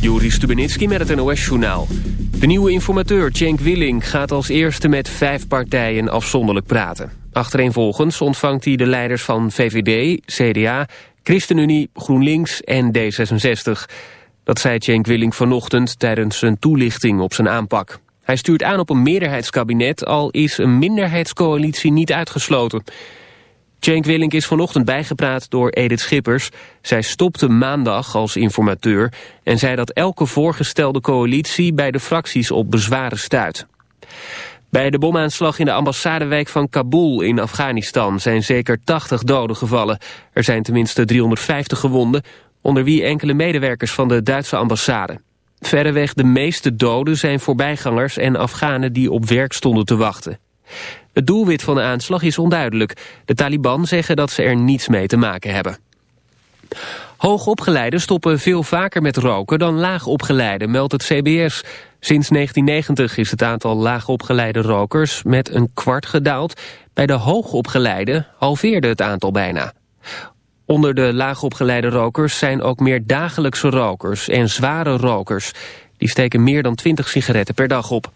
Juri Stubenitski met het NOS-journaal. De nieuwe informateur Cenk Willing gaat als eerste met vijf partijen afzonderlijk praten. Achtereenvolgens ontvangt hij de leiders van VVD, CDA, ChristenUnie, GroenLinks en D66. Dat zei Cenk Willing vanochtend tijdens een toelichting op zijn aanpak. Hij stuurt aan op een meerderheidskabinet, al is een minderheidscoalitie niet uitgesloten... Cenk Willink is vanochtend bijgepraat door Edith Schippers. Zij stopte maandag als informateur en zei dat elke voorgestelde coalitie bij de fracties op bezwaren stuit. Bij de bomaanslag in de ambassadewijk van Kabul in Afghanistan zijn zeker 80 doden gevallen. Er zijn tenminste 350 gewonden, onder wie enkele medewerkers van de Duitse ambassade. Verreweg de meeste doden zijn voorbijgangers en Afghanen die op werk stonden te wachten. Het doelwit van de aanslag is onduidelijk. De Taliban zeggen dat ze er niets mee te maken hebben. Hoogopgeleiden stoppen veel vaker met roken dan laagopgeleiden, meldt het CBS. Sinds 1990 is het aantal laagopgeleide rokers met een kwart gedaald. Bij de hoogopgeleiden halveerde het aantal bijna. Onder de laagopgeleide rokers zijn ook meer dagelijkse rokers en zware rokers. Die steken meer dan 20 sigaretten per dag op.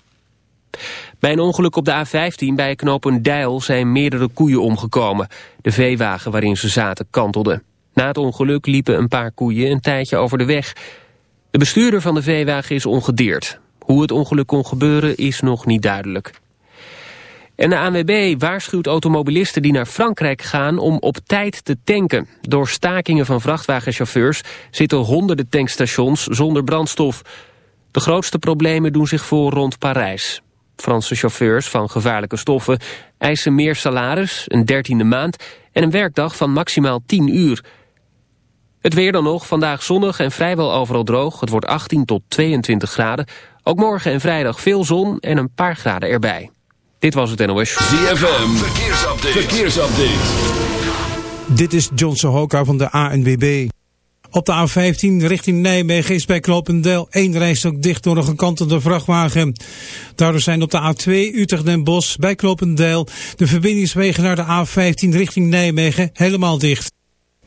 Bij een ongeluk op de A15 bij knooppunt Deil zijn meerdere koeien omgekomen. De veewagen waarin ze zaten kantelde. Na het ongeluk liepen een paar koeien een tijdje over de weg. De bestuurder van de veewagen is ongedeerd. Hoe het ongeluk kon gebeuren is nog niet duidelijk. En de ANWB waarschuwt automobilisten die naar Frankrijk gaan om op tijd te tanken. Door stakingen van vrachtwagenchauffeurs zitten honderden tankstations zonder brandstof. De grootste problemen doen zich voor rond Parijs. Franse chauffeurs van gevaarlijke stoffen eisen meer salaris, een dertiende maand en een werkdag van maximaal 10 uur. Het weer dan nog, vandaag zonnig en vrijwel overal droog. Het wordt 18 tot 22 graden. Ook morgen en vrijdag veel zon en een paar graden erbij. Dit was het NOS. ZFM, verkeersupdate. verkeersupdate. Dit is John Sohoka van de ANWB. Op de A15 richting Nijmegen is bij Klopendel één rijstok dicht door een gekantelde vrachtwagen. Daardoor zijn op de A2 Utrecht en Bos bij Klopendel de verbindingswegen naar de A15 richting Nijmegen helemaal dicht.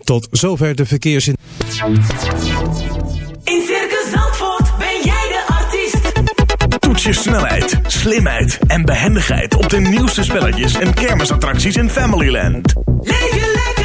Tot zover de verkeersin. In Circus Zandvoort ben jij de artiest. Toets je snelheid, slimheid en behendigheid op de nieuwste spelletjes en kermisattracties in Familyland. Leef je lekker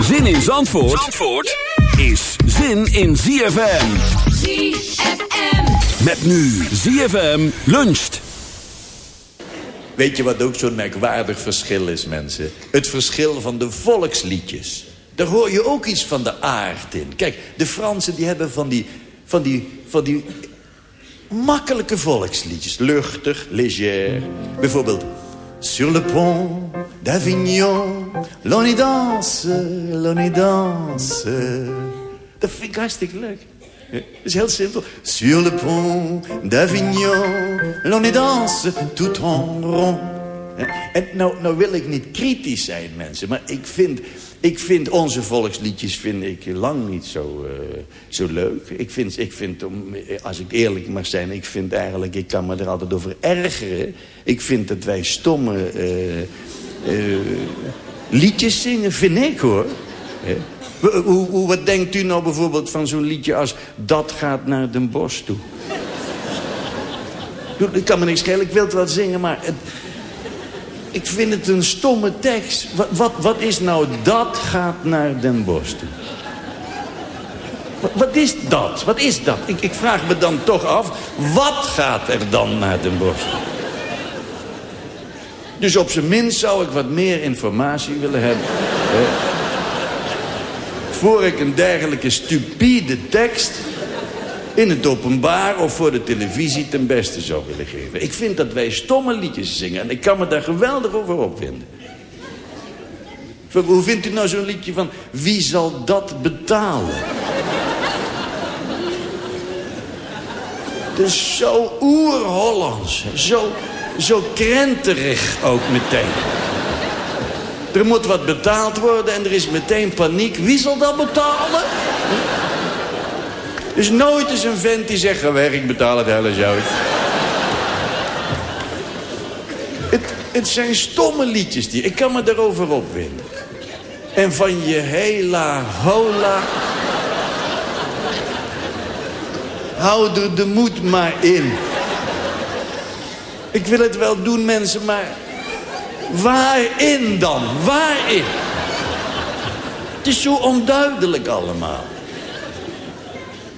Zin in Zandvoort, Zandvoort is zin in ZFM. ZFM. Met nu ZFM luncht. Weet je wat ook zo'n merkwaardig verschil is, mensen? Het verschil van de volksliedjes. Daar hoor je ook iets van de aard in. Kijk, de Fransen die hebben van die, van die, van die makkelijke volksliedjes. Luchtig, léger. Bijvoorbeeld... Sur le pont d'Avignon, l'on y danse, l'on y danse. Dat vind ik hartstikke leuk. Dat is heel simpel. Sur le pont d'Avignon, l'on y danse tout en rond. En nou, nou wil ik niet kritisch zijn, mensen. Maar ik vind, ik vind onze volksliedjes vind ik lang niet zo, eh, zo leuk. Ik vind, ik vind, als ik eerlijk mag zijn... ik vind eigenlijk, ik kan me er altijd over ergeren. Ik vind dat wij stomme eh, eh, liedjes zingen, vind ik hoor. Hoe, wat denkt u nou bijvoorbeeld van zo'n liedje als... Dat gaat naar Den Bosch toe? Het kan me niks schelen, ik wil het wel zingen, maar... Ik vind het een stomme tekst. Wat, wat, wat is nou dat gaat naar Den Bosch toe? Wat, wat is dat? Wat is dat? Ik, ik vraag me dan toch af, wat gaat er dan naar Den Bosch toe? Dus op zijn minst zou ik wat meer informatie willen hebben. hè, voor ik een dergelijke stupide tekst in het openbaar of voor de televisie ten beste zou willen geven. Ik vind dat wij stomme liedjes zingen en ik kan me daar geweldig over opwinden. Hoe vindt u nou zo'n liedje van wie zal dat betalen? Het is zo oer-Hollands, zo, zo krenterig ook meteen. Er moet wat betaald worden en er is meteen paniek. Wie zal dat betalen? Dus nooit eens een vent die zegt... ga weg, ik betaal het hele zout. Het, het zijn stomme liedjes die... Ik kan me daarover opwinden. En van je hela hola... Hou er de moed maar in. Ik wil het wel doen, mensen, maar... Waarin dan? Waarin? Het is zo onduidelijk allemaal.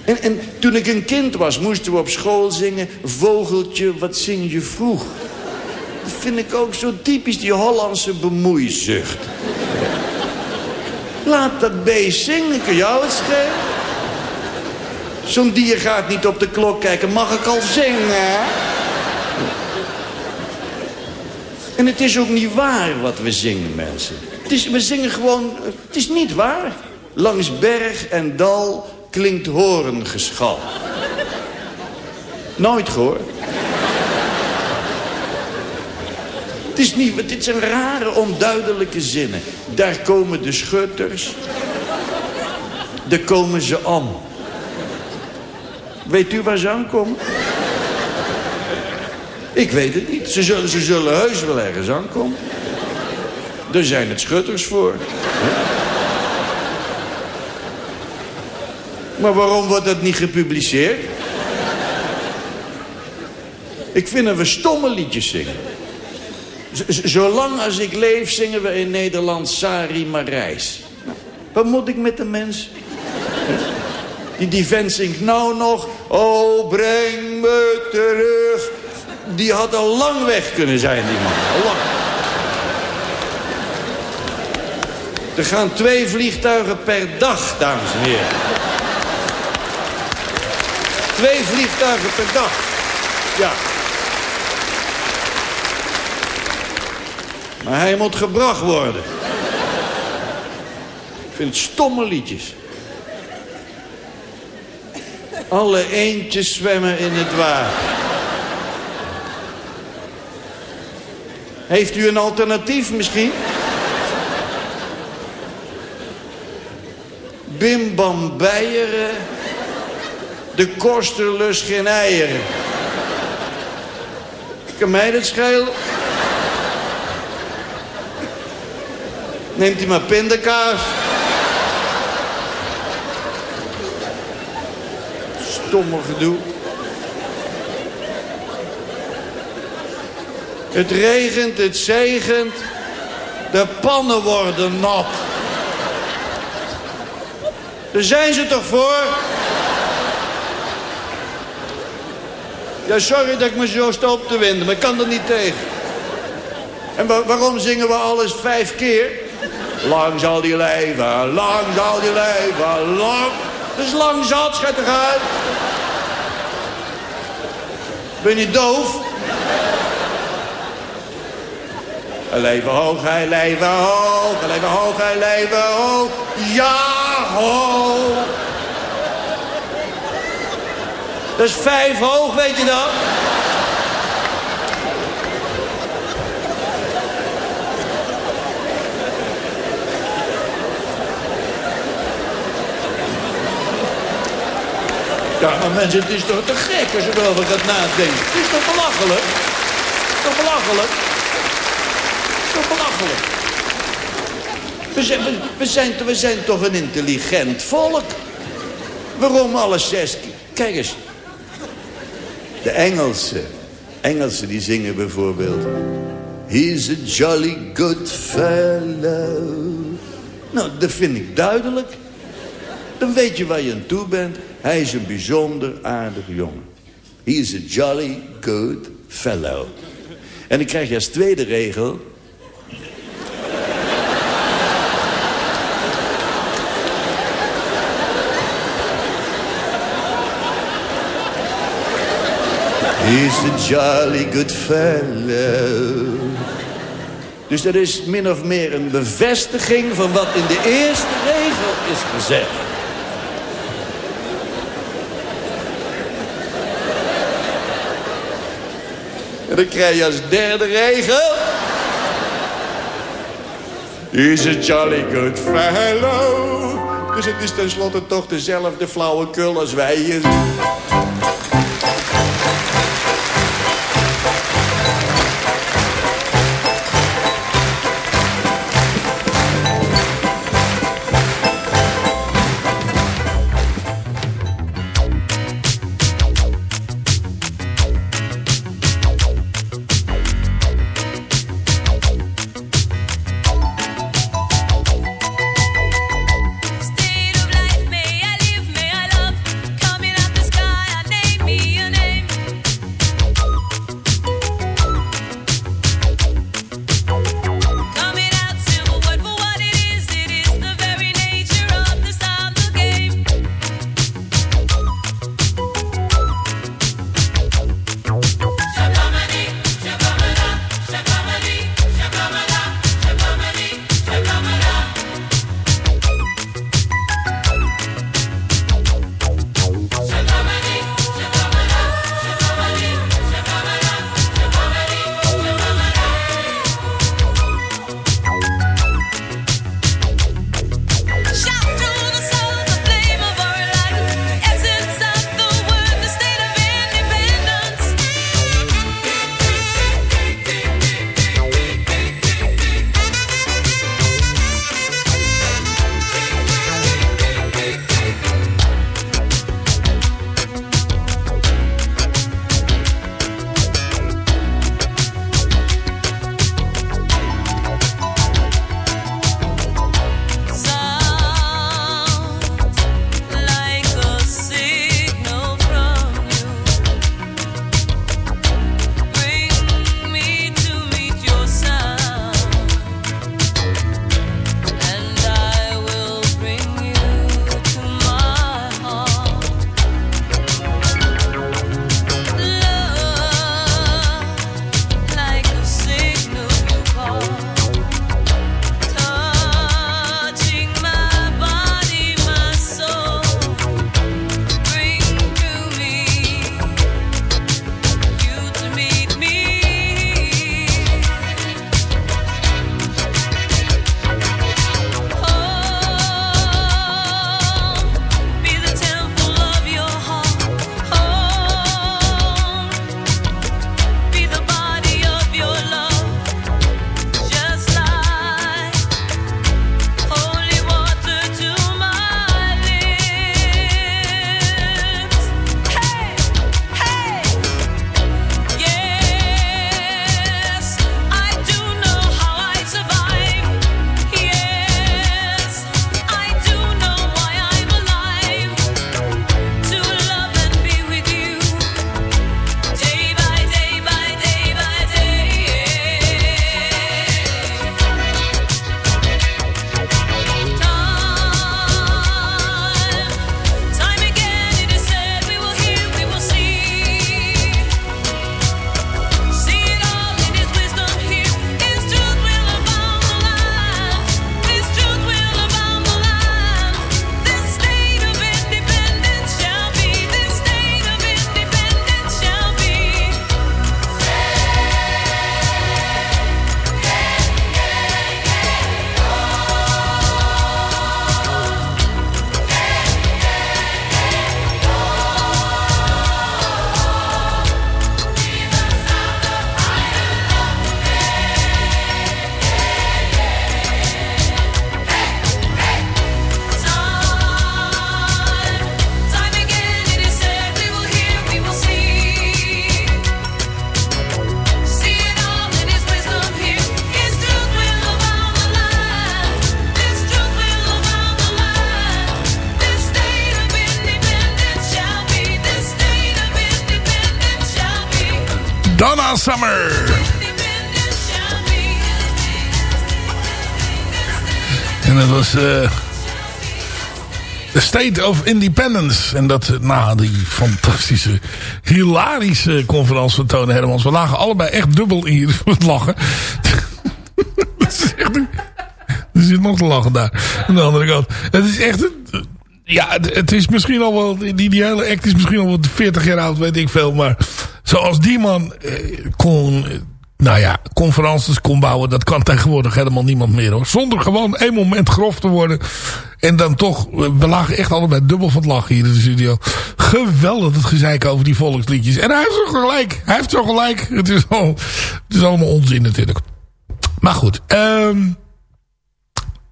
En, en toen ik een kind was, moesten we op school zingen... Vogeltje, wat zing je vroeg? Dat vind ik ook zo typisch, die Hollandse bemoeizucht. Laat dat beest zingen, kun jou het schelen? Zo'n dier gaat niet op de klok kijken, mag ik al zingen? En het is ook niet waar wat we zingen, mensen. Het is, we zingen gewoon... Het is niet waar. Langs berg en dal klinkt horengeschal. Nooit gehoord. Het is niet... Dit zijn rare, onduidelijke zinnen. Daar komen de schutters. Daar komen ze aan. Weet u waar ze aankomen? Ik weet het niet. Ze zullen, ze zullen heus wel ergens aankomen. Daar zijn het schutters voor. Maar waarom wordt dat niet gepubliceerd? Ik vind dat we stomme liedjes zingen. Zolang als ik leef zingen we in Nederland Sari Marijs. Wat moet ik met de mens? Die, die vent zingt nou nog... Oh, breng me terug. Die had al lang weg kunnen zijn, die man. Al lang. Er gaan twee vliegtuigen per dag, dames en heren. Twee vliegtuigen per dag. Ja. Maar hij moet gebracht worden. Ik vind het stomme liedjes. Alle eendjes zwemmen in het water. Heeft u een alternatief misschien? Bim bam bijeren. De koster lust geen eieren. Kan mij dat schelen? Neemt u maar pindakaas. Stomme gedoe. Het regent, het zegent. De pannen worden nat. Daar zijn ze toch voor? Ja, sorry dat ik me zo sta op te winden, maar ik kan er niet tegen. En wa- waarom zingen we alles vijf keer? Lang zal die leven, lang zal die leven, lang. Is lang zat, schat eruit. Ben je doof? Leven hoog, hij leven hoog, leven hoog, hij leven hoog. Ja, hoog. Dat is vijf hoog, weet je dat? Ja, maar mensen, het is toch te gek als je erover gaat nadenken. Het is toch belachelijk? Het is toch belachelijk? Toch? We zijn, we, we zijn, we zijn toch een intelligent volk? Waarom alle zes... Kijk eens. De Engelsen. Engelsen die zingen bijvoorbeeld... He's a jolly good fellow. Nou, dat vind ik duidelijk. Dan weet je waar je aan toe bent. Hij is een bijzonder aardig jongen. He is a jolly good fellow. En dan krijg je als tweede regel... He's a jolly good fellow. Dus dat is min of meer een bevestiging van wat in de eerste regel is gezegd. En dan krijg je als derde regel... He's a jolly good fellow. Dus het is tenslotte toch dezelfde flauwekul als wij Summer. En dat was eh The State of Independence. En dat na die fantastische, hilarische conferentie van Tone Hermans. We lagen allebei echt dubbel van het lachen. Er zit nog te lachen daar. Aan de andere kant. Het is echt... Ja, het, het is misschien al wel... Die, die hele act is misschien al wel 40 jaar oud, weet ik veel. Maar zoals die man eh, kon... eh, nou ja, conferences kon bouwen. Dat kan tegenwoordig helemaal niemand meer hoor. Zonder gewoon één moment grof te worden. En dan toch... We lagen echt allebei dubbel van het lachen hier in de studio. Geweldig het gezeik over die volksliedjes. En hij heeft zo gelijk. Hij heeft zo gelijk. Het is, al, het is allemaal onzin natuurlijk. Maar goed. ehm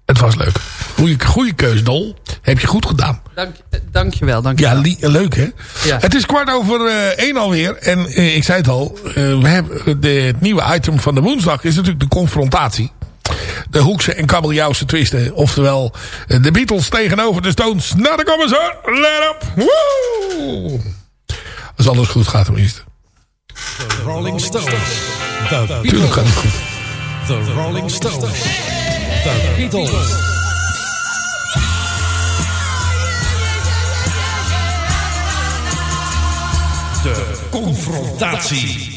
het was leuk. Goeie, goeie keus, Dol. Heb je goed gedaan. Dank, eh, dankjewel, Ja, dankjewel. li- leuk hè? Ja. Het is kwart over eh, één alweer. En eh, ik zei het al. eh, we hebben de, het nieuwe item van de woensdag is natuurlijk de confrontatie. De Hoekse en kabeljauwse twisten. Oftewel eh, de Beatles tegenover de Stones. Nou, daar komen ze. Let up. Woe! Als alles goed gaat tenminste. Rolling Stones. The Tuurlijk gaat het goed. The Rolling Stones. The Beatles. De confrontatie.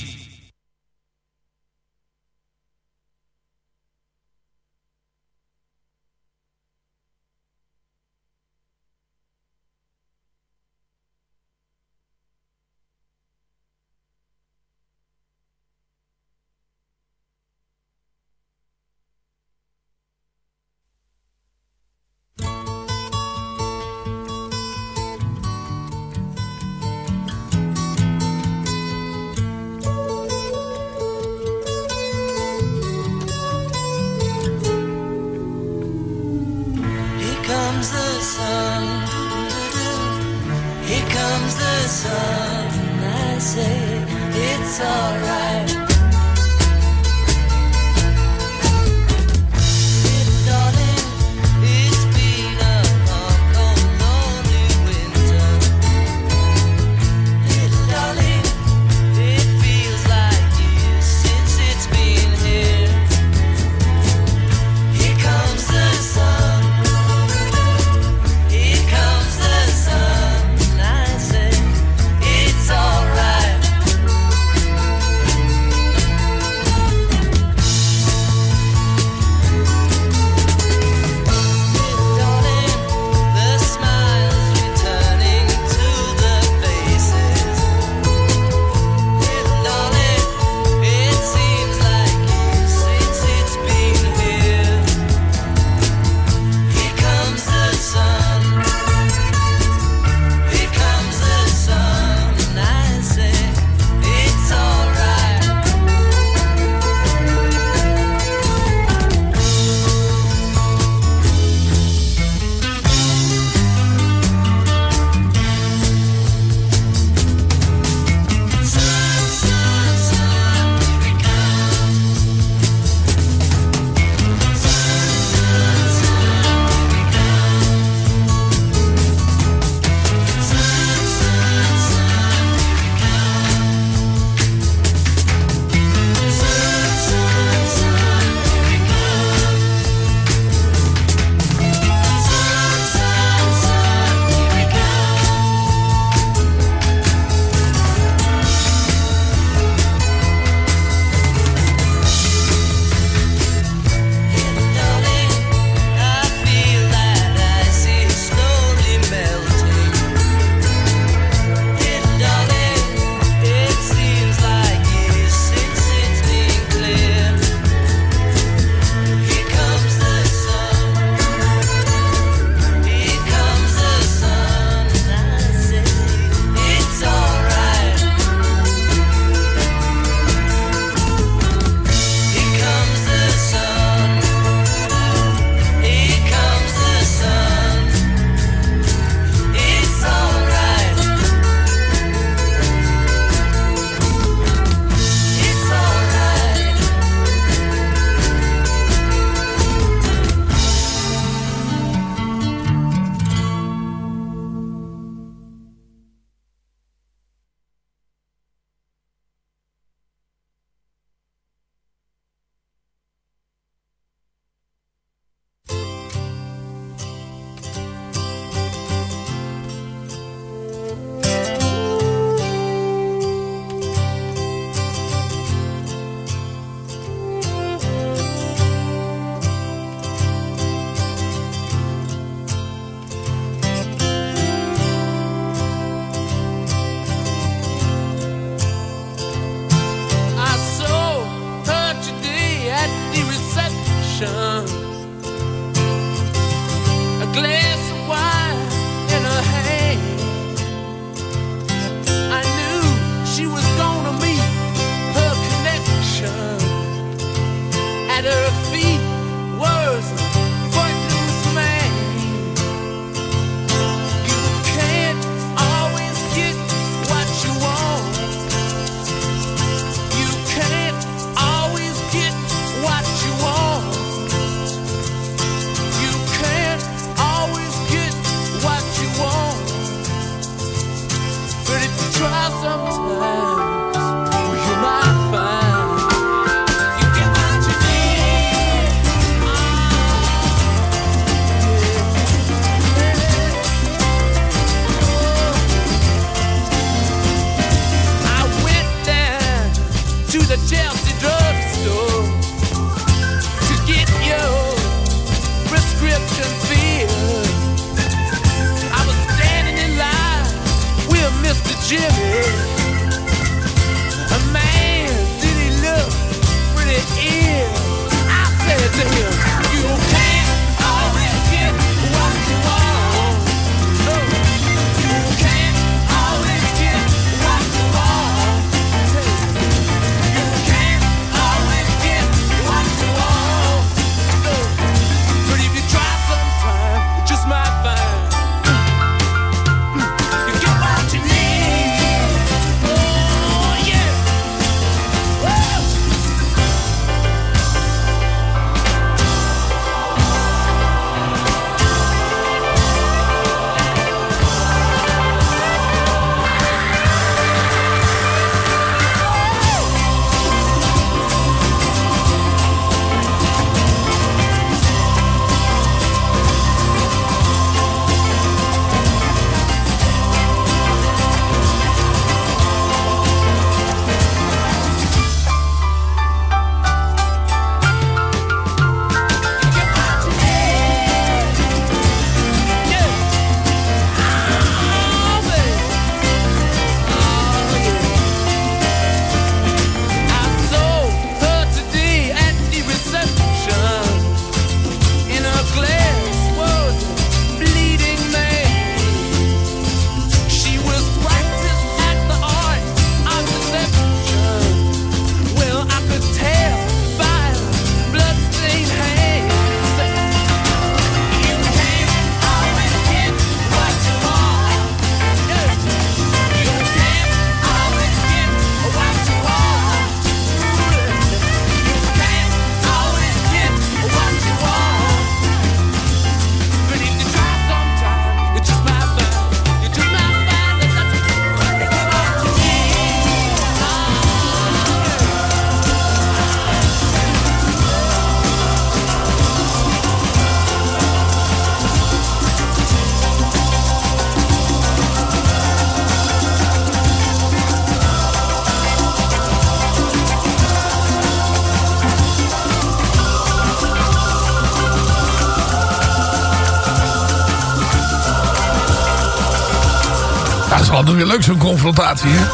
Is altijd weer leuk zo'n confrontatie, hè?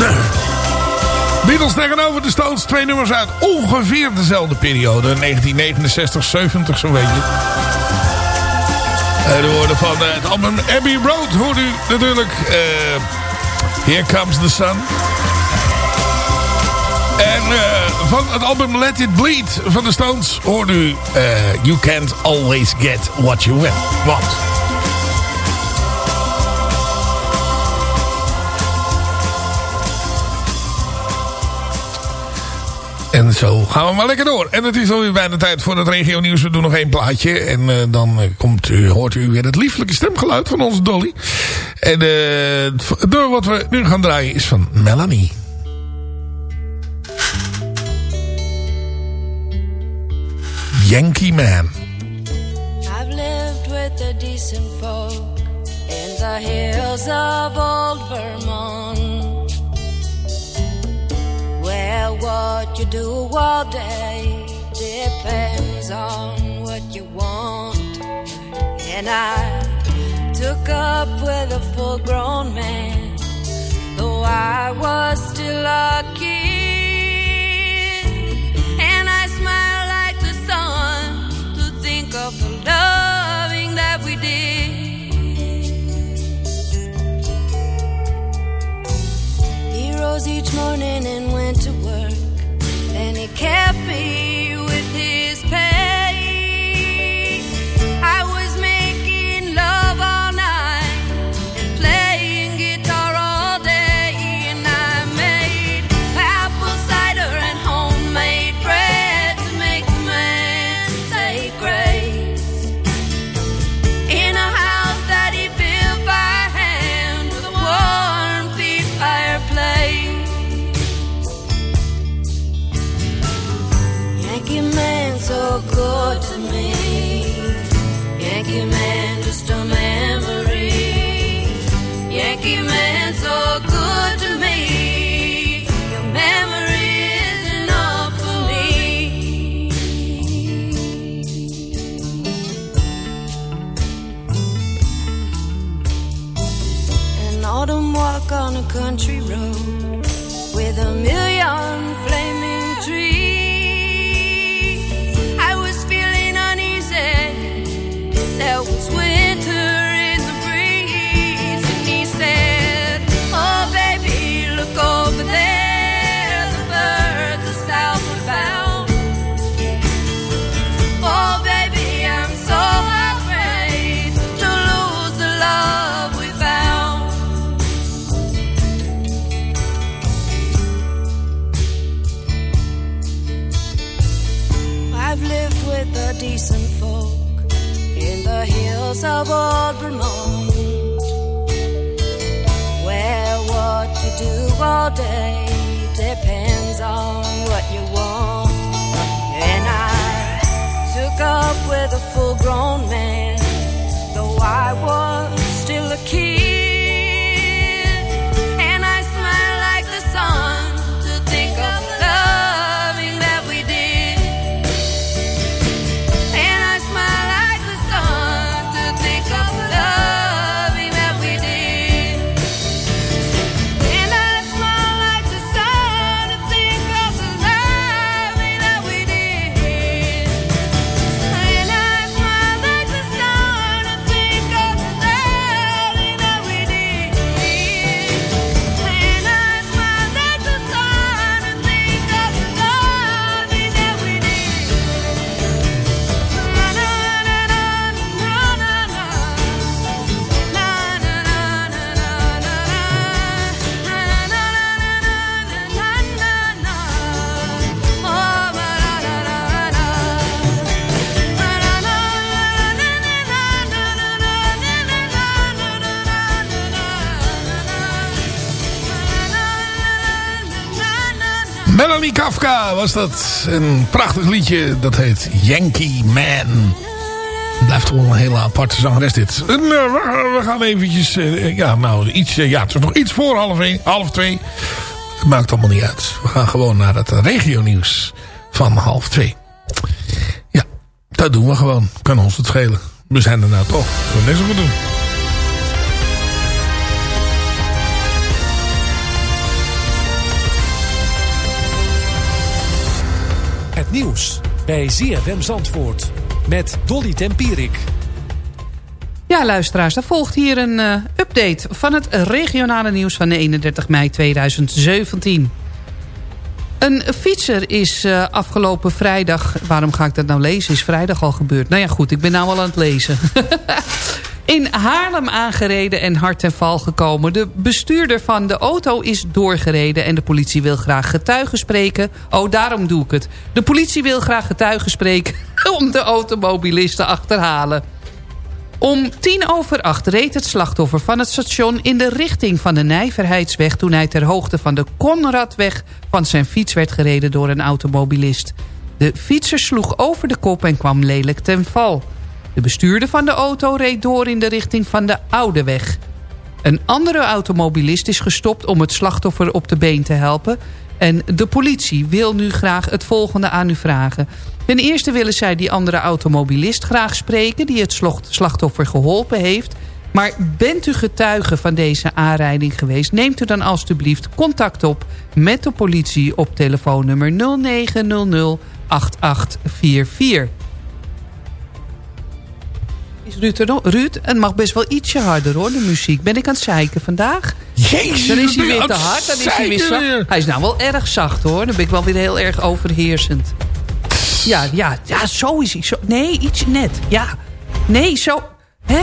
Nee. Beatles tegenover de Stones. Twee nummers uit ongeveer dezelfde periode. 1969, 70 zo'n beetje. En de woorden van eh, het album Abbey Road hoort u natuurlijk. eh, Here Comes the Sun. En eh, van het album Let It Bleed van de Stones hoort u... eh, you can't always get what you want. En zo gaan we maar lekker door. En het is alweer bijna tijd voor het regio nieuws. We doen nog één plaatje. En eh, dan eh, komt u, hoort u weer het lieflijke stemgeluid van onze Dolly. En eh, het nummer wat we nu gaan draaien is van Melanie. Yankee Man. I've lived with the decent folk in the hills of old Vermont. Where what you do all day depends on what you want. And I took up with a full grown man, though I was still a kid. Rose each morning and went to work, and he kept me Kafka was dat. Een prachtig liedje. Dat heet Yankee Man. Blijft wel een hele aparte zangeres dit. En, eh, we, gaan- eventjes... eh, ja, nou, iets, eh, ja, het nog iets voor half, één, half twee. Het maakt allemaal niet uit. We gaan gewoon naar het regionieuws van half twee. Ja, dat doen we gewoon. Kan ons het schelen. We zijn er nou toch. We net zo goed doen. Nieuws bij ZFM Zandvoort met Dolly Tempierik. Ja, luisteraars, er volgt hier een eh, update van het regionale nieuws van 31 mei 2017. Een fietser is eh, afgelopen vrijdag... Waarom ga ik dat nou lezen? Is vrijdag al gebeurd? Nou ja, goed, ik ben nou al aan het lezen. in Haarlem aangereden en hard ten val gekomen. De bestuurder van de auto is doorgereden... en de politie wil graag getuigen spreken. Oh, daarom doe ik het. De politie wil graag getuigen spreken... om de automobilist te achterhalen. Om tien over acht reed het slachtoffer van het station in de richting van de Nijverheidsweg... toen hij ter hoogte van de Konradweg van zijn fiets werd gereden door een automobilist. De fietser sloeg over de kop en kwam lelijk ten val. De bestuurder van de auto reed door in de richting van de Oude Weg. Een andere automobilist is gestopt om het slachtoffer op de been te helpen... en de politie wil nu graag het volgende aan u vragen. Ten eerste willen zij die andere automobilist graag spreken... die het slachtoffer geholpen heeft... Maar bent u getuige van deze aanrijding geweest... neemt u dan alstublieft contact op met de politie op telefoonnummer 0900 8844. Is Ruud? Ruud, het mag best wel ietsje harder hoor, de muziek. Ben ik aan het zeiken vandaag? Jezus, dan is hij weer te hard, dan is hij weer zacht. Hij is nou wel erg zacht hoor, dan ben ik wel weer heel erg overheersend. Ja, ja, ja, zo is hij. Zo. Nee, iets net. Ja. Nee, zo. Hè?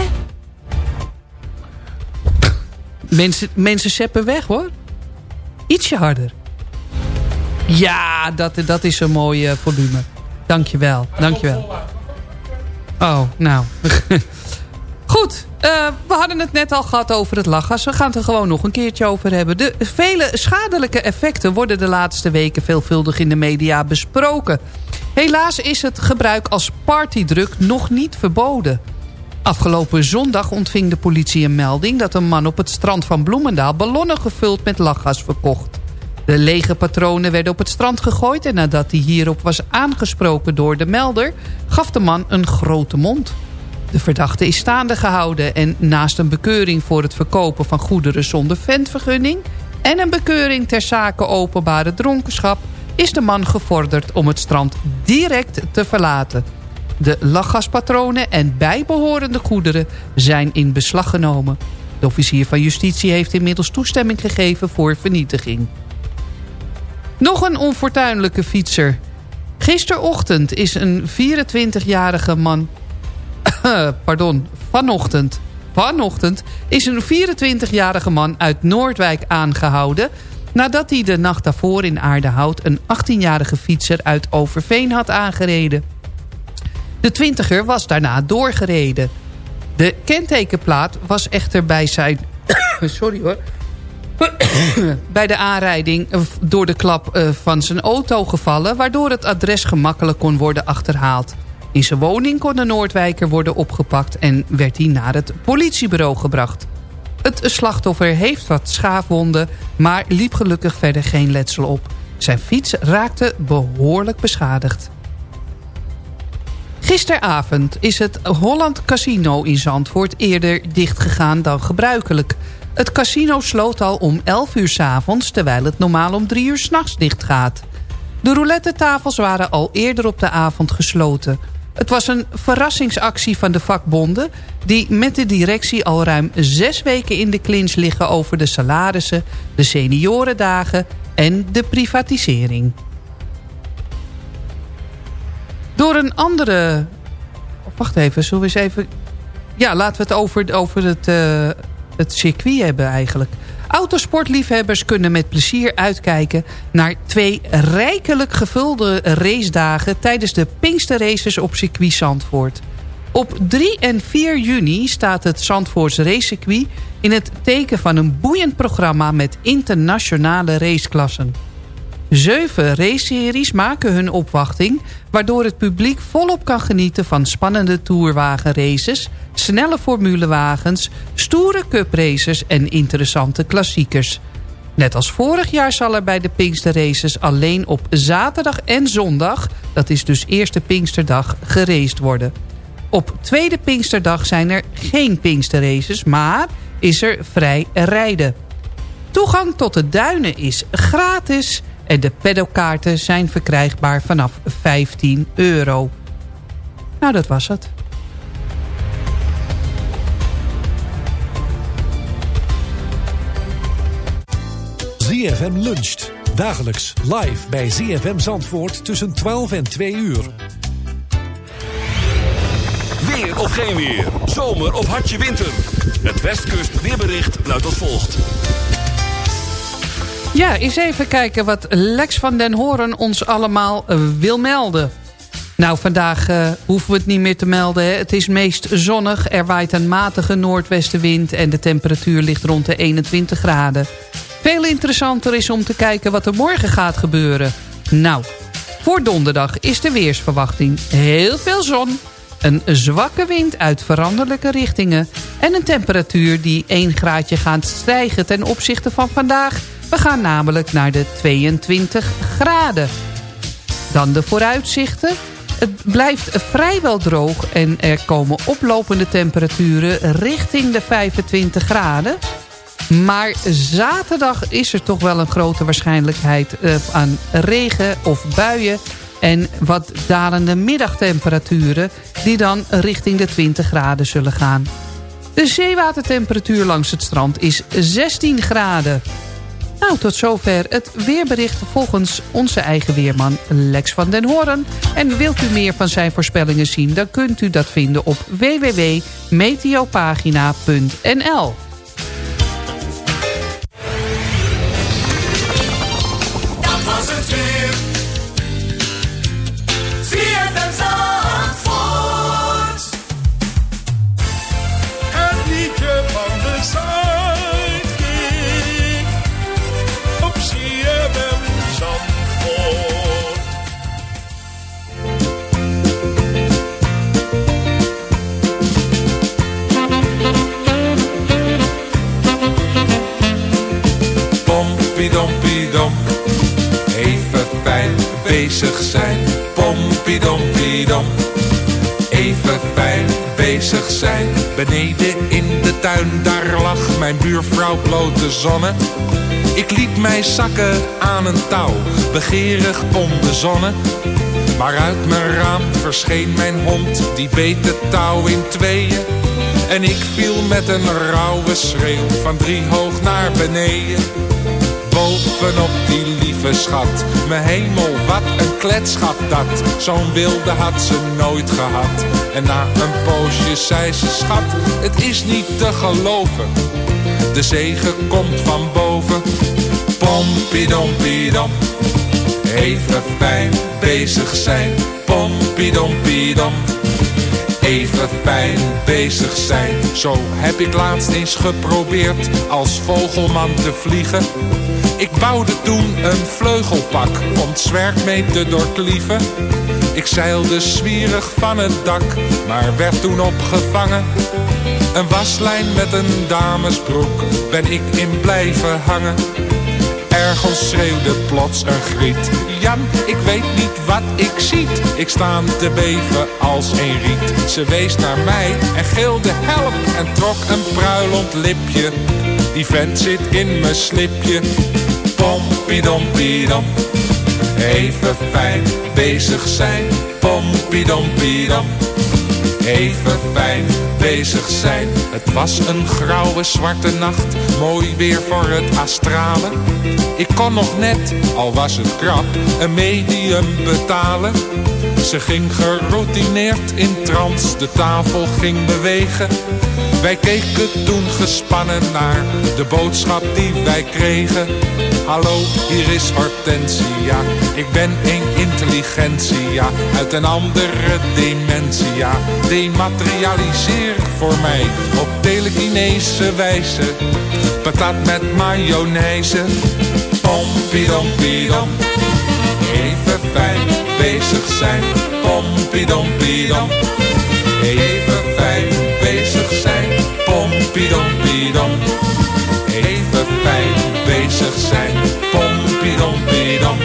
Mensen, mensen zeppen weg hoor. Ietsje harder. Ja, dat, dat is een mooi volume. Dankjewel, dankjewel. Oh, nou. Goed, eh, we hadden het net al gehad over het lachgas. We gaan het er gewoon nog een keertje over hebben. De vele schadelijke effecten worden de laatste weken veelvuldig in de media besproken. Helaas is het gebruik als partydruk nog niet verboden. Afgelopen zondag ontving de politie een melding... dat een man op het strand van Bloemendaal ballonnen gevuld met lachgas verkocht. De lege patronen werden op het strand gegooid... en nadat hij hierop was aangesproken door de melder... gaf de man een grote mond. De verdachte is staande gehouden en naast een bekeuring voor het verkopen van goederen zonder ventvergunning en een bekeuring ter zake openbare dronkenschap is de man gevorderd om het strand direct te verlaten. De lachgaspatronen en bijbehorende goederen zijn in beslag genomen. De officier van justitie heeft inmiddels toestemming gegeven voor vernietiging. Nog een onfortuinlijke fietser. Gisterochtend is een 24-jarige man... pardon, vanochtend. Vanochtend is een 24-jarige man uit Noordwijk aangehouden... nadat hij de nacht daarvoor in Aardehout... een 18-jarige fietser uit Overveen had aangereden. De twintiger was daarna doorgereden. De kentekenplaat was echter bij zijn... sorry hoor bij de aanrijding door de klap eh, van zijn auto gevallen... waardoor het adres gemakkelijk kon worden achterhaald. In zijn woning kon de Noordwijker worden opgepakt... en werd hij naar het politiebureau gebracht. Het slachtoffer heeft wat schaafwonden... maar liep gelukkig verder geen letsel op. Zijn fiets raakte behoorlijk beschadigd. Gisteravond is het Holland Casino in Zandvoort eerder dichtgegaan dan gebruikelijk. Het casino sloot al om 11 uur s avonds, terwijl het normaal om 3 uur s'nachts dicht gaat. De roulette-tafels waren al eerder op de avond gesloten. Het was een verrassingsactie van de vakbonden... die met de directie al ruim zes weken in de clinch liggen... over de salarissen, de seniorendagen en de privatisering. Door een andere... Wacht even, zullen we eens even... Ja, laten we het over, over het, uh, het circuit hebben eigenlijk. Autosportliefhebbers kunnen met plezier uitkijken... naar twee rijkelijk gevulde racedagen... tijdens de Pinksterraces op circuit Zandvoort. Op 3 en 4 juni staat het Zandvoorts racecircuit... in het teken van een boeiend programma met internationale raceklassen. Zeven raceseries maken hun opwachting... waardoor het publiek volop kan genieten van spannende tourwagenraces... snelle formulewagens, stoere cupraces en interessante klassiekers. Net als vorig jaar zal er bij de Pinksterraces alleen op zaterdag en zondag... dat is dus eerste Pinksterdag, geraced worden. Op tweede Pinksterdag zijn er geen Pinksterraces, maar is er vrij rijden. Toegang tot de duinen is gratis... En de pedalkaarten zijn verkrijgbaar vanaf 15 euro. Nou, dat was het. ZFM luncht. Dagelijks live bij ZFM Zandvoort tussen 12 en 2 uur. Weer of geen weer. Zomer of hartje winter. Het Westkust weerbericht luidt als volgt. Ja, eens even kijken wat Lex van den Horen ons allemaal uh, wil melden. Nou, vandaag uh, hoeven we het niet meer te melden. Hè. Het is meest zonnig, er waait een matige noordwestenwind... en de temperatuur ligt rond de 21 graden. Veel interessanter is om te kijken wat er morgen gaat gebeuren. Nou, voor donderdag is de weersverwachting heel veel zon... een zwakke wind uit veranderlijke richtingen... en een temperatuur die 1 graadje gaat stijgen ten opzichte van vandaag... We gaan namelijk naar de 22 graden. Dan de vooruitzichten. Het blijft vrijwel droog en er komen oplopende temperaturen richting de 25 graden. Maar zaterdag is er toch wel een grote waarschijnlijkheid uh, aan regen of buien... en wat dalende middagtemperaturen die dan richting de 20 graden zullen gaan. De zeewatertemperatuur langs het strand is 16 graden. Nou, tot zover het weerbericht volgens onze eigen weerman Lex van den Hoorn. En wilt u meer van zijn voorspellingen zien... dan kunt u dat vinden op www.meteopagina.nl. bezig zijn. Pompiedompidom, even fijn bezig Beneden in de tuin, daar lag mijn buurvrouw blote zonne. Ik liet mij zakken aan een touw, begeerig onbezonnen. Maar uit mijn raam verscheen mijn hond, die beet het touw in tweeën. En ik viel met een rauwe schreeuw van drie hoog naar beneden. Bovenop die lieve schat, mijn hemel, wat een klets gaf dat. Zo'n wilde had ze nooit gehad. En na een poosje zei ze, schat, het is niet te geloven. De zegen komt van boven. Pompidompidom, even fijn bezig zijn. Pompidompidom, even fijn bezig zijn. Zo heb ik laatst eens geprobeerd als vogelman te vliegen. Ik bouwde toen een vleugelpak om het zwerk mee te doorklieven. Ik zeilde zwierig van het dak, maar werd toen opgevangen. Een waslijn met een damesbroek ben ik in blijven hangen. Ergens schreeuwde plots een griet. Jan, ik weet niet wat ik ziet. Ik sta te beven als een riet. Ze wees naar mij en gilde help en trok een pruilend lipje. Die vent zit in mijn slipje. Pompidompidom. Even fijn bezig zijn. Pompidompidom. Even fijn bezig zijn. Het was een grauwe zwarte nacht, mooi weer voor het astralen. Ik kon nog net, al was het krap, een medium betalen. Ze ging geroutineerd in trance, de tafel ging bewegen. Wij keken toen gespannen naar de boodschap die wij kregen. Hallo, hier is Hortensia. Ik ben een intelligentia uit een andere dimensia. Dematerialiseer voor mij op telekinese wijze. Patat met mayonaise. Pompidompidom. Even fijn bezig zijn. Pompidompidom. Even fijn bezig zijn. Pompidompidom. Even fijn bezig zijn. Pompidompidom.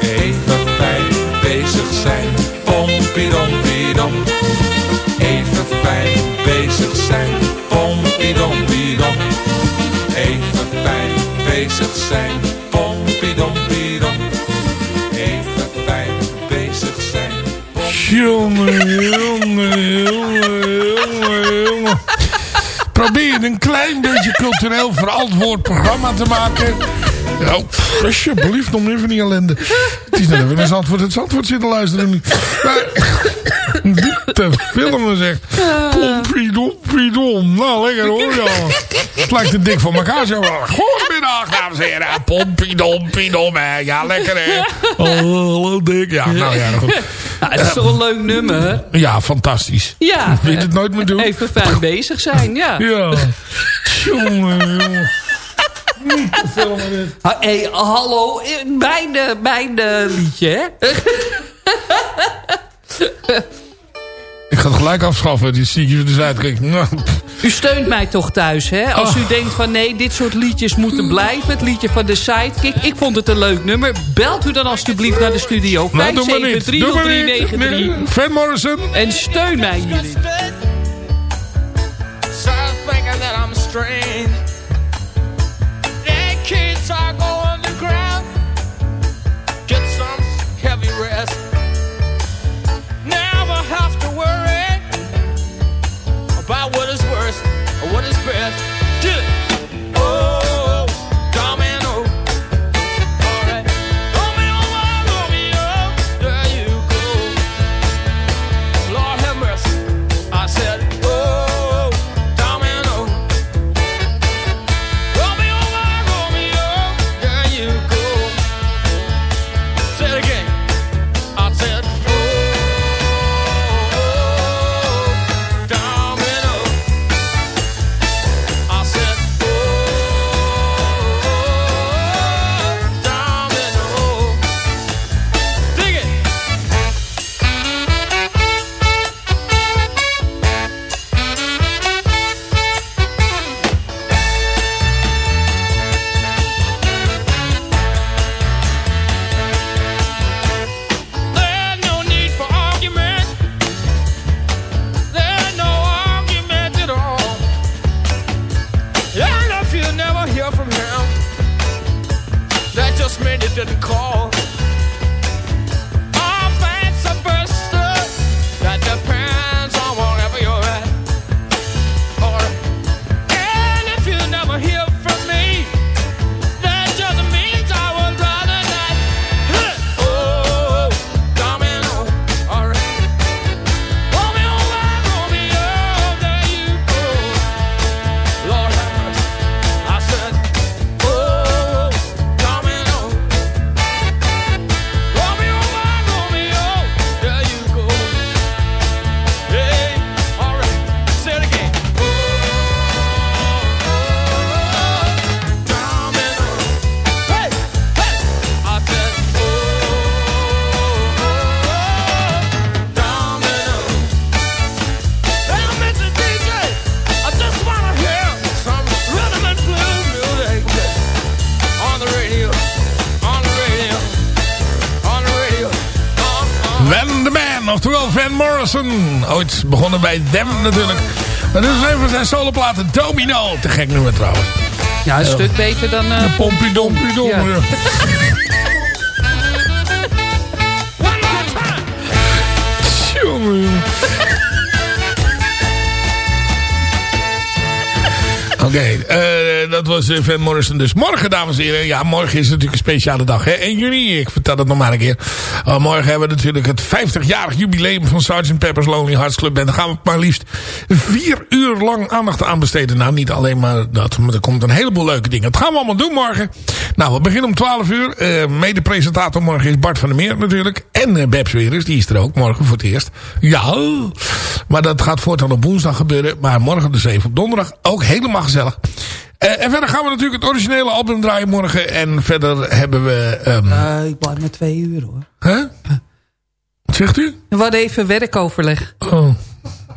Even fijn bezig zijn. Pompidompidom. Even fijn bezig zijn. Pompidompidom. Even fijn bezig zijn. Pompidompidom. Even fijn bezig zijn. Jongen, jongen, jongen, verantwoord programma te maken. Nou, alsjeblieft, nog even niet ellende. Het is net even naar Zandvoort het Zandvoort zitten luisteren. Dit te filmen zeg. Pompidom, pidom. Nou, lekker hoor, ja. Het lijkt een dik van elkaar zo. Goedemiddag, dames en heren. Pidom, hè. Ja, lekker, hè. Oh, hallo, dik. Ja, nou ja, goed. Nou, het is toch een leuk nummer? Ja, fantastisch. Ja. Wil je het nooit meer doen? Even fijn bezig zijn, ja. Ja. Jongen, jongen. Ha- hey, hallo, mijn, eh, mijn liedje, hè? Ik ga het gelijk afschaffen, die sneakers de Zuidkijk. Nou, U steunt mij toch thuis, hè? Als u Oh. denkt van nee, dit soort liedjes moeten blijven. Het liedje van de Sidekick. Ik vond het een leuk nummer. Belt u dan alsjeblieft naar de studio. nou doe maar niet. Doe maar niet. 5730393. Nee, Van Morrison. En steun mij that I'm strange. Oftewel Van Morrison. Ooit begonnen bij Them natuurlijk. Maar dit is een van zijn soloplaten Domino. Te gek nummer trouwens. Ja, een stuk beter dan... Uh, Pompidompidom. Ja. Ja. Jongen. Oké, eh, dat was eh, Van Morrison. Dus morgen, dames en heren. Ja, morgen is natuurlijk een speciale dag. Hè? 1 juni, ik vertel het nog maar een keer. Uh, morgen hebben we natuurlijk het 50-jarig jubileum van Sgt. Pepper's Lonely Hearts Club. En daar gaan we maar liefst vier uur lang aandacht aan besteden. Nou, niet alleen maar dat, maar er komt een heleboel leuke dingen. Dat gaan we allemaal doen morgen. Nou, we beginnen om 12 uur. Uh, Mede-presentator morgen is Bart van der Meer natuurlijk. En uh, Babs Weris, die is er ook morgen voor het eerst. Ja, maar dat gaat voortaan op woensdag gebeuren. Maar morgen dus even op donderdag. Ook helemaal gezellig. Uh, en verder gaan we natuurlijk het originele album draaien morgen. En verder hebben we... Um... Uh, ik blijf maar twee uur hoor. Huh? Wat zegt u? We hadden even werkoverleg. Oh.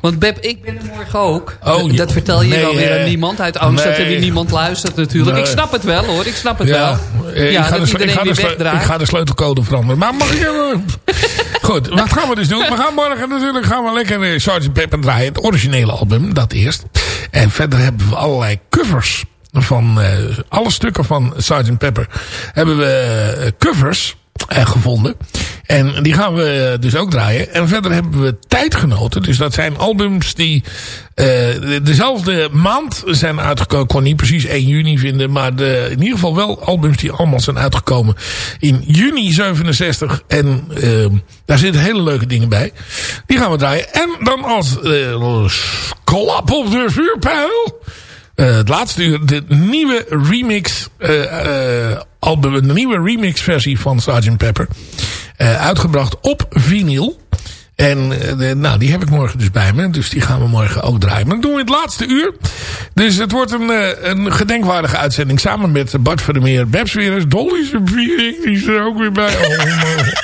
Want Beb, ik ben er morgen ook. Oh, dat vertel je nee, wel weer aan eh, niemand. Uit angst dat er weer niemand luistert natuurlijk. Nee. Ik snap het wel hoor, ik snap het Ja, wel. eh, ja, ik, ga dat de, ik, iedereen ga de weer sle- wegdraait. ik ga de sleutelcode veranderen. Maar mag ik even... Goed, wat gaan we dus doen? We gaan morgen natuurlijk gaan we lekker eh, Sgt. Pepper draaien. Het originele album, dat eerst. En verder hebben we allerlei covers van eh, alle stukken van Sgt. Pepper. Hebben we eh, covers eh, gevonden. En die gaan we dus ook draaien. En verder hebben we tijdgenoten. Dus dat zijn albums die eh, de- dezelfde maand zijn uitgekomen. Ik kon niet precies 1 juni vinden. Maar in ieder geval wel albums die allemaal zijn uitgekomen in juni 67. En eh, daar zitten hele leuke dingen bij. Die gaan we draaien. En dan als eh, klap op de vuurpijl. Het laatste uur de nieuwe remix album, de nieuwe remix versie van Sgt. Pepper. Eh, uitgebracht op vinyl. En eh, nou, die heb ik morgen dus bij me. Dus die gaan we morgen ook draaien. Maar dat doen we in het laatste uur. Dus het wordt een, eh, een gedenkwaardige uitzending. Samen met Bart van der Meer, Babs Weeres, Dolly Viering. Die is er ook weer bij. Oh, man.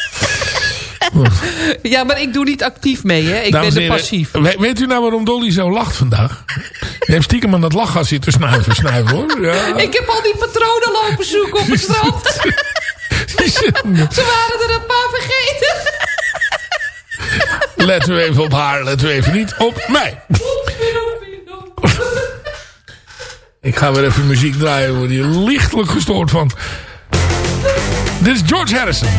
Ja, maar ik doe niet actief mee hè. Ik Dames ben en er passief. we- weet u nou waarom Dolly zo lacht vandaag? Je hebt stiekem aan dat lachgas zitten snuiven, snuiven hoor. Ja. Ik heb al die patronen lopen zoeken op het strand. Ze waren er een paar vergeten. Letten we even op haar, letten we even niet op mij. Ik ga weer even muziek draaien, word je lichtelijk gestoord van. Dit is George Harrison.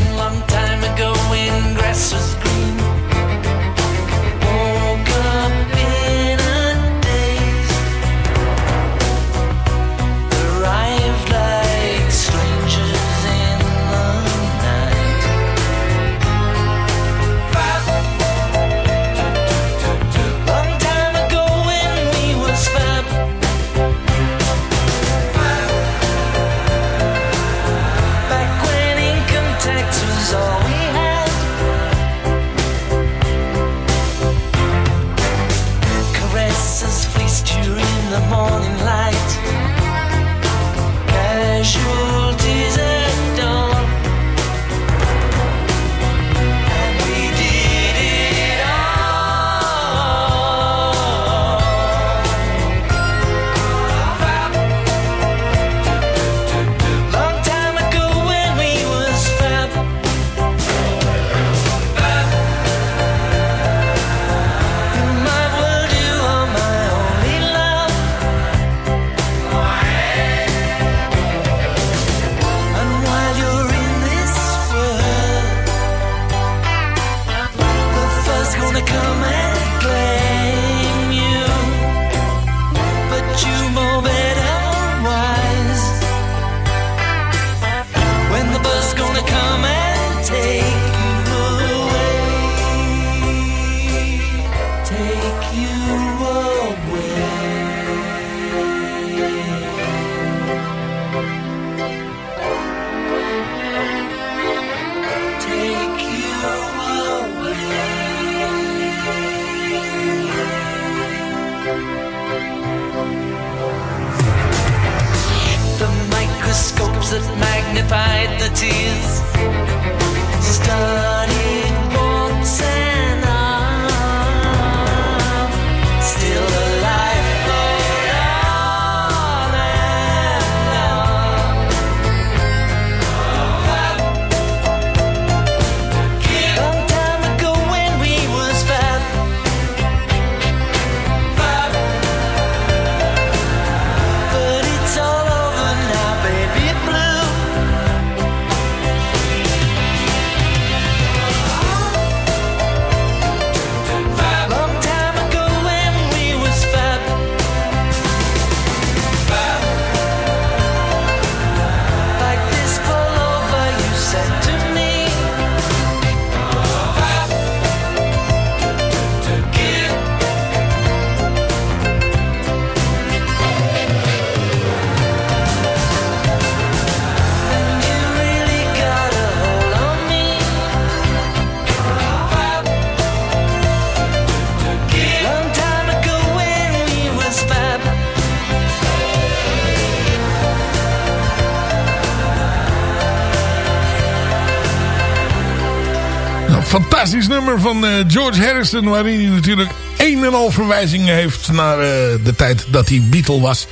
Fantastisch nummer van eh, George Harrison. Waarin hij natuurlijk een en al verwijzingen heeft naar eh, de tijd dat hij Beatle was.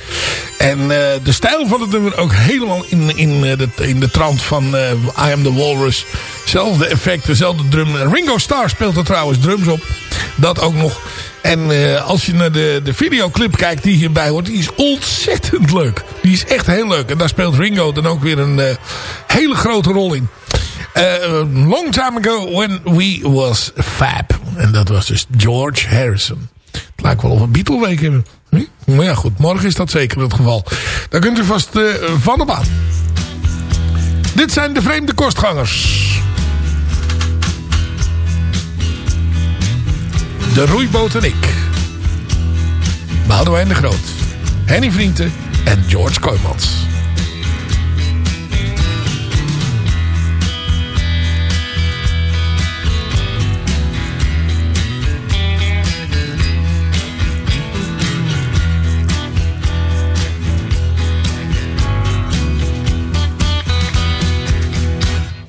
En eh, de stijl van het nummer ook helemaal in, in, de, in de trant van I Am The Walrus. Zelfde effect, dezelfde drum. Ringo Starr speelt er trouwens drums op. Dat ook nog. En als je naar de, de videoclip kijkt die hierbij hoort. Die is ontzettend leuk. Die is echt heel leuk. En daar speelt Ringo dan ook weer een hele grote rol in. Eh, long time ago when we was fab. En dat was dus George Harrison. Het lijkt wel of een Beatle-week hebben. Hm? Maar ja goed, morgen is dat zeker het geval. Daar kunt u vast eh, van op aan. Dit zijn de vreemde kostgangers. De roeiboot en ik. Boudewijn de Groot. Henny Vrienden en George Kooijmans.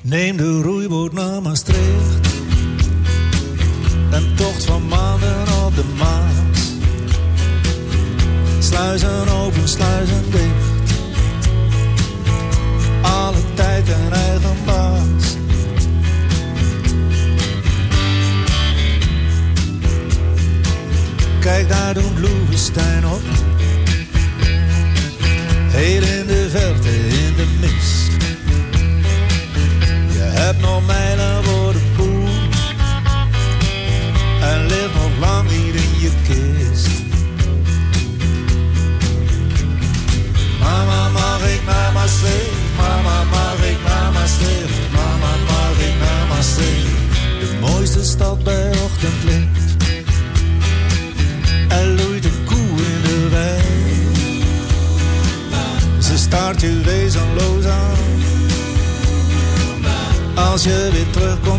Neem de roeiboot naar Maastricht. Een tocht van maanden op de Maas. Sluizen open, sluizen dicht. Alle tijd een eigen baas. Kijk, daar doet Loevestein op.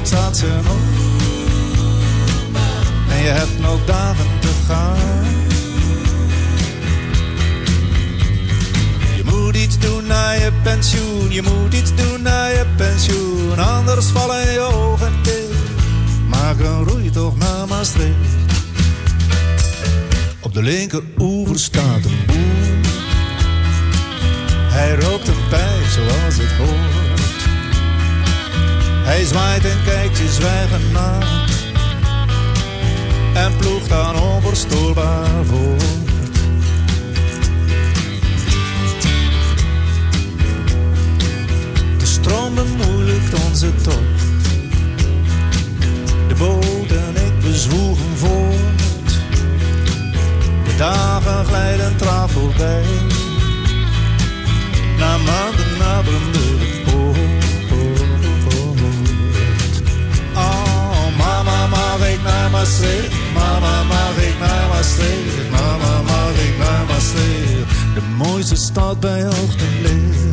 staat ze nog. En je hebt nog dagen te gaan. Je moet iets doen naar je pensioen. Je moet iets doen naar je pensioen. Anders vallen je ogen dicht. Maak een roeitocht naar Maastricht. Op de linker oever staat een boer. Hij rookt een pijp zoals het hoort. Hij zwaait en kijkt je zwijgend na. En ploegt dan onverstoorbaar voort. De stroom bemoeilijkt onze tocht. De boot en ik bezwoegen voort. De dagen glijden traag voorbij. Na maanden naderende Maastricht? Mama, mag ik naar Maastricht? Mama, mag ik Maastricht? De mooiste stad bij ochtendlicht.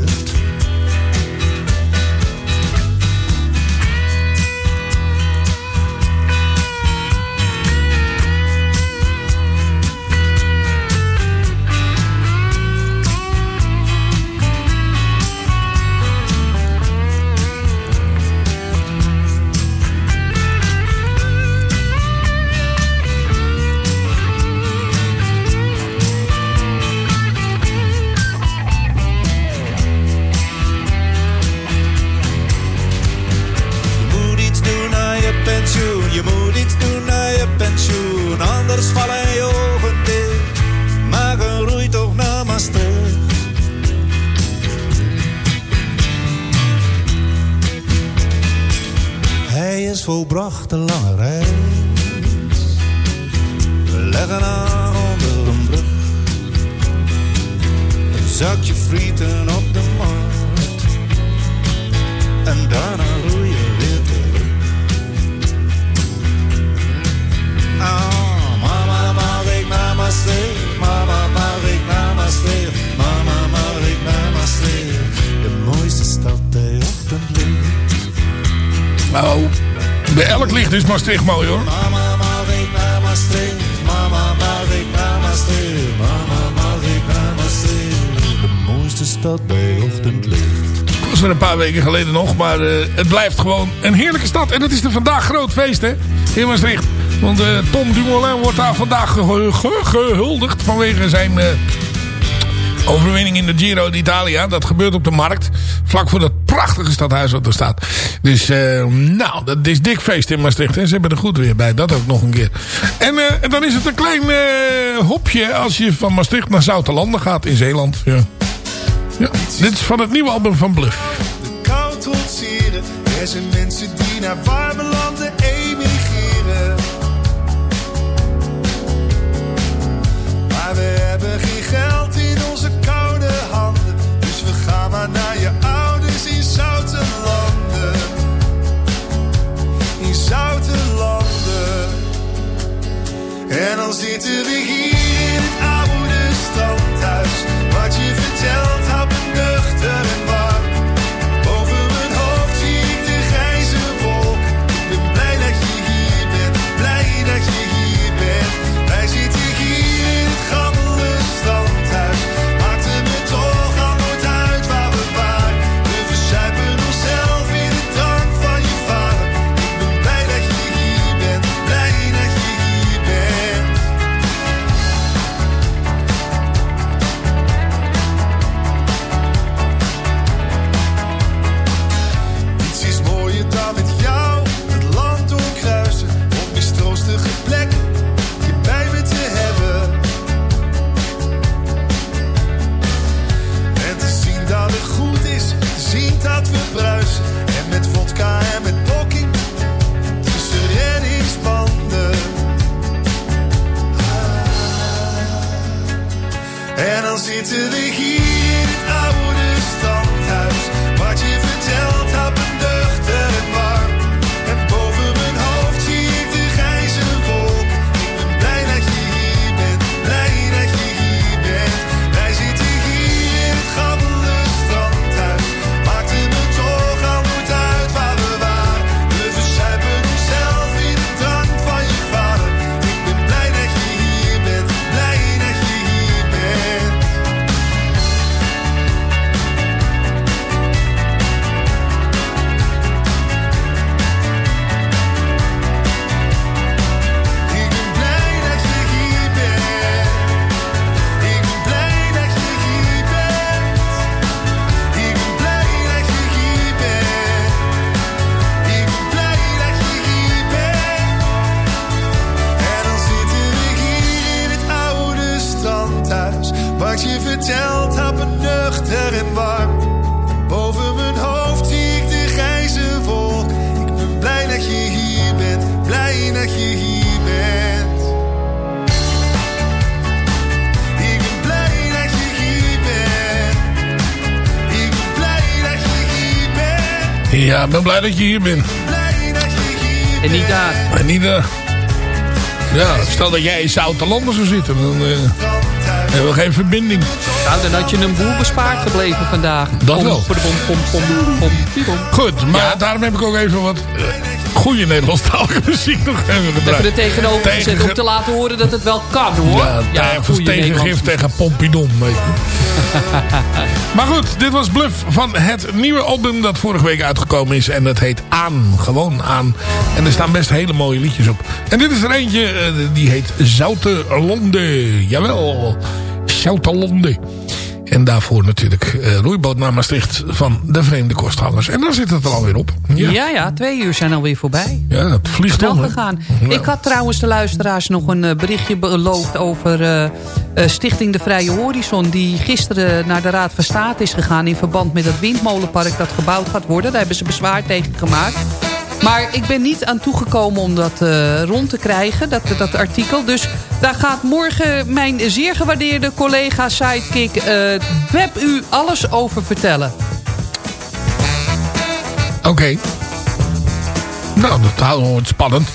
Maastricht mooi hoor. Mama naar Maastricht. Mama naar Maastricht. Mama Maastricht. De mooiste stad bij ochtendlicht. Ik was er een paar weken geleden nog, maar eh, het blijft gewoon een heerlijke stad. En het is er vandaag groot feest hè, in Maastricht. Want eh, Tom Dumoulin wordt daar vandaag ge- ge- gehuldigd vanwege zijn eh, overwinning in de Giro d'Italia. Dat gebeurt op de markt, vlak voor dat prachtige stadhuis wat er staat. Dus eh, nou, dat is dik feest in Maastricht. En ze hebben er goed weer bij, dat ook nog een keer. En, en dan is het een klein eh, hopje als je van Maastricht naar Zoutelanden gaat in Zeeland. Ja. Ja, dit is van het nieuwe album van Bluff. kou trotseren. Er zijn mensen die naar warme landen emigreren. Maar we hebben geen geld in onze koude handen. Dus we gaan maar naar je ouders En dan zitten we hier in het ik ben blij dat je hier bent. En niet daar. En niet daar. Ja, stel dat jij in Zoutelanden zou zitten, dan eh, hebben we geen verbinding. Nou, dan had je een boel bespaard gebleven vandaag. Dat wel. Goed, maar daarom heb ik ook even wat eh, goede Nederlandstalige muziek nog even gebruikt. Even er tegenover Tegen- om te laten horen dat het wel kan hoor. Ja, tegen, goede tegengif tegen Pompidon. Maar goed, dit was Bluff van het nieuwe album dat vorige week uitgekomen is. En dat heet Aan. Gewoon Aan. En er staan best hele mooie liedjes op. En dit is er eentje, eh, die heet Zoute Londe. Jawel, Zoute Londe. En daarvoor natuurlijk eh, roeiboot naar Maastricht van de vreemde kosthangers. En daar zit het er alweer op. Ja. ja, twee uur zijn alweer voorbij. Ja, het vliegt om. gegaan. Ja. Ik had trouwens de luisteraars nog een eh, berichtje beloofd over eh, Stichting de Vrije Horizon. Die gisteren naar de Raad van State is gegaan in verband met het windmolenpark dat gebouwd gaat worden. Daar hebben ze bezwaar tegen gemaakt. Maar ik ben niet aan toegekomen om dat eh, rond te krijgen, dat, dat artikel. Dus daar gaat morgen mijn zeer gewaardeerde collega sidekick... eh Web u alles over vertellen. Oké. Nou, dat houden we het spannend.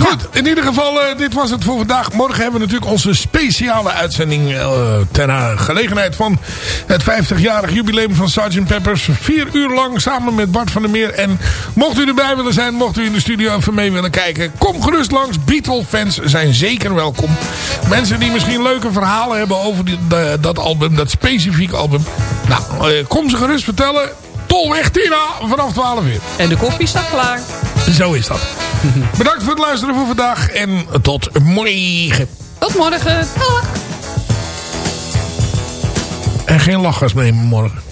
Goed, in ieder geval, eh, dit was het voor vandaag. Morgen hebben we natuurlijk onze speciale uitzending... eh, ter gelegenheid van het 50-jarig jubileum van Sgt. Peppers. Vier uur lang samen met Bart van der Meer. En mocht u erbij willen zijn, mocht u in de studio even mee willen kijken... kom gerust langs. Beatle-fans zijn zeker welkom. Mensen die misschien leuke verhalen hebben over die, de- dat album, dat specifieke album. Nou, eh, kom ze gerust vertellen. Tolweg Tina vanaf 12 uur. En de koffie staat klaar. Zo is dat. Bedankt voor het luisteren voor vandaag en tot morgen. Tot morgen. Dag. En geen lachgas nemen morgen.